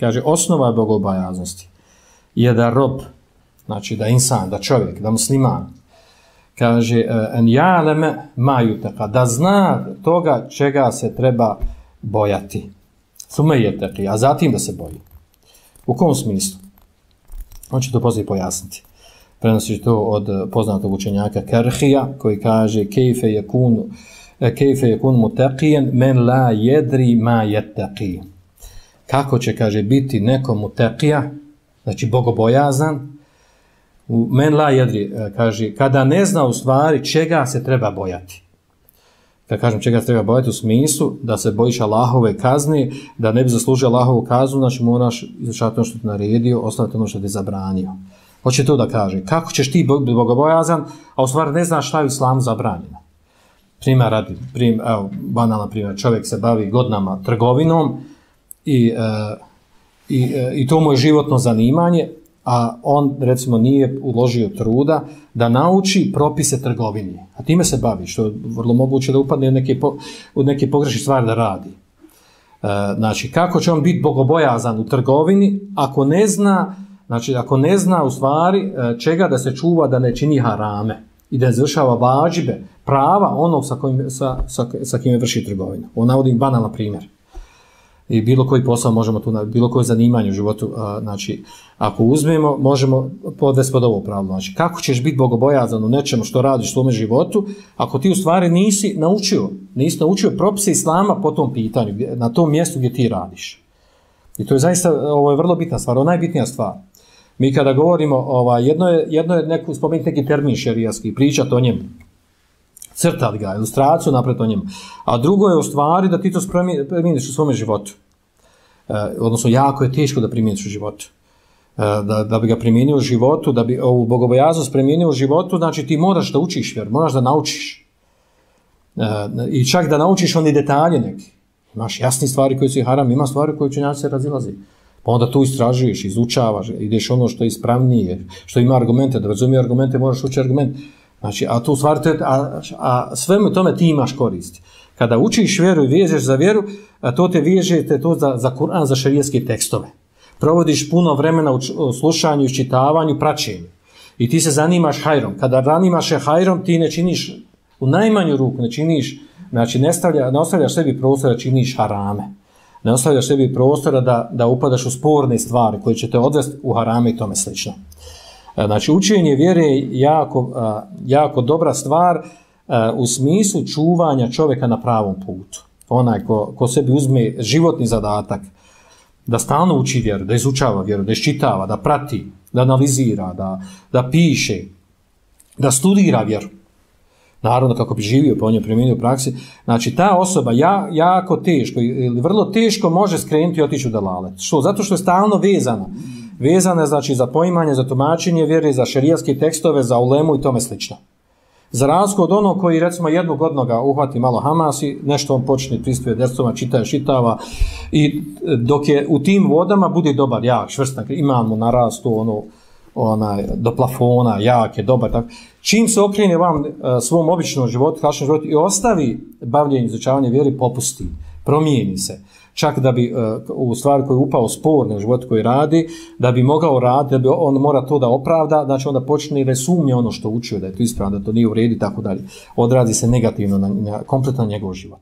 Kaže, osnova bogobojaznosti je da rob, znači da insan, da čovjek, da musliman, kaže, e, en jaleme maju taka, da zna toga čega se treba bojati. Sume je taki, a zatim da se boji. U kom smislu? On će to poslije pojasniti. Prenosi to od poznatog učenjaka Kerhija, koji kaže, kejfe je kunu, e, kejfe je kun men la jedri ma jetaqi. Kako će, kaže, biti nekom mutaqija, znači bogobojazan, u men la jedri, e, kaže, kada ne zna u stvari čega se treba bojati. Kad kažem čega se treba bojati u smislu da se bojiš Allahove kazne, da ne bi zaslužio Allahovu kaznu, znači moraš izvršati ono što ti naredio, ostaviti ono što ti zabranio. Hoće to da kaže, kako ćeš ti biti bogobojazan, a u stvari ne znaš šta je u islamu zabranjeno. Primjer radi, prim, evo, banalna primjer, čovjek se bavi godinama trgovinom i, e, i, e, i to mu je životno zanimanje, a on recimo nije uložio truda da nauči propise trgovine. A time se bavi, što je vrlo moguće da upadne u neke, po, neke pogrešne stvari da radi. E, znači, kako će on biti bogobojazan u trgovini ako ne zna, znači, ako ne zna u stvari čega da se čuva da ne čini harame i da završava vađibe, prava onog sa, kojim, sa, sa, sa kime vrši trgovinu. On navodim banalan primjer i bilo koji posao možemo tu, bilo koje zanimanje u životu, znači, ako uzmemo, možemo podvesti pod ovo pravilo. Znači, kako ćeš biti bogobojazan u nečemu što radiš u svome životu, ako ti u stvari nisi naučio, nisi naučio propise Islama po tom pitanju, na tom mjestu gdje ti radiš. I to je zaista, ovo je vrlo bitna stvar, ovo je najbitnija stvar. Mi kada govorimo, ovaj, jedno je, jedno je neku, spomenuti neki termin šerijski, pričati o njemu, crtati ga, ilustraciju napred o njemu. A drugo je u stvari da ti to primjeniš u svome životu. E, odnosno, jako je teško da primjeniš u životu. E, da, da bi ga primjenio u životu, da bi ovu bogobojaznost primjenio u životu, znači ti moraš da učiš vjer, moraš da naučiš. E, I čak da naučiš oni detalje neki. Imaš jasni stvari koji su haram, ima stvari koje učenjaci se razilazi. Pa onda tu istražuješ, izučavaš, ideš ono što je ispravnije, što ima argumente, da razumije argumente, moraš ući argument. Znači, a tu stvari, a, a svemu tome ti imaš koristi. Kada učiš vjeru i vježeš za vjeru, a to te vježete to za, za Kur'an, za šarijetske tekstove. Provodiš puno vremena u slušanju, iščitavanju, praćenju. I ti se zanimaš hajrom. Kada zanimaš je hajrom, ti ne činiš u najmanju ruku, ne činiš, znači ne, stavlja, ne ostavljaš sebi prostora, činiš harame. Ne ostavljaš sebi prostora da, da upadaš u sporne stvari koje će te odvesti u harame i tome slično. E, znači, učenje vjere je jako, jako dobra stvar u smislu čuvanja čovjeka na pravom putu. Onaj ko, ko sebi uzme životni zadatak da stalno uči vjeru, da izučava vjeru, da iščitava, da prati, da analizira, da, da piše, da studira vjeru. Naravno, kako bi živio po njoj primjenio u praksi. Znači, ta osoba ja, jako teško ili vrlo teško može skrenuti i otići u dalalet. Što? Zato što je stalno vezana vezane znači za poimanje, za tumačenje vjere, za šerijatske tekstove, za ulemu i tome slično. Za razliku od onog koji recimo jednog godnog ga uhvati malo Hamas i nešto on počne pristuje desoma, čitaje, šitava i dok je u tim vodama bude dobar, jak, švrstak, ima mu narastu ono, onaj, do plafona, jak je, dobar, tako. Čim se okrene vam e, svom običnom životu, kašnom životu i ostavi bavljenje izučavanje vjeri, popusti, promijeni se čak da bi uh, u stvari koji je upao spor u životu koji radi, da bi mogao raditi, da bi on mora to da opravda, znači onda počne da sumnje ono što učio, da je to ispravno, da to nije u redu i tako dalje. Odrazi se negativno na, na kompletan njegov život.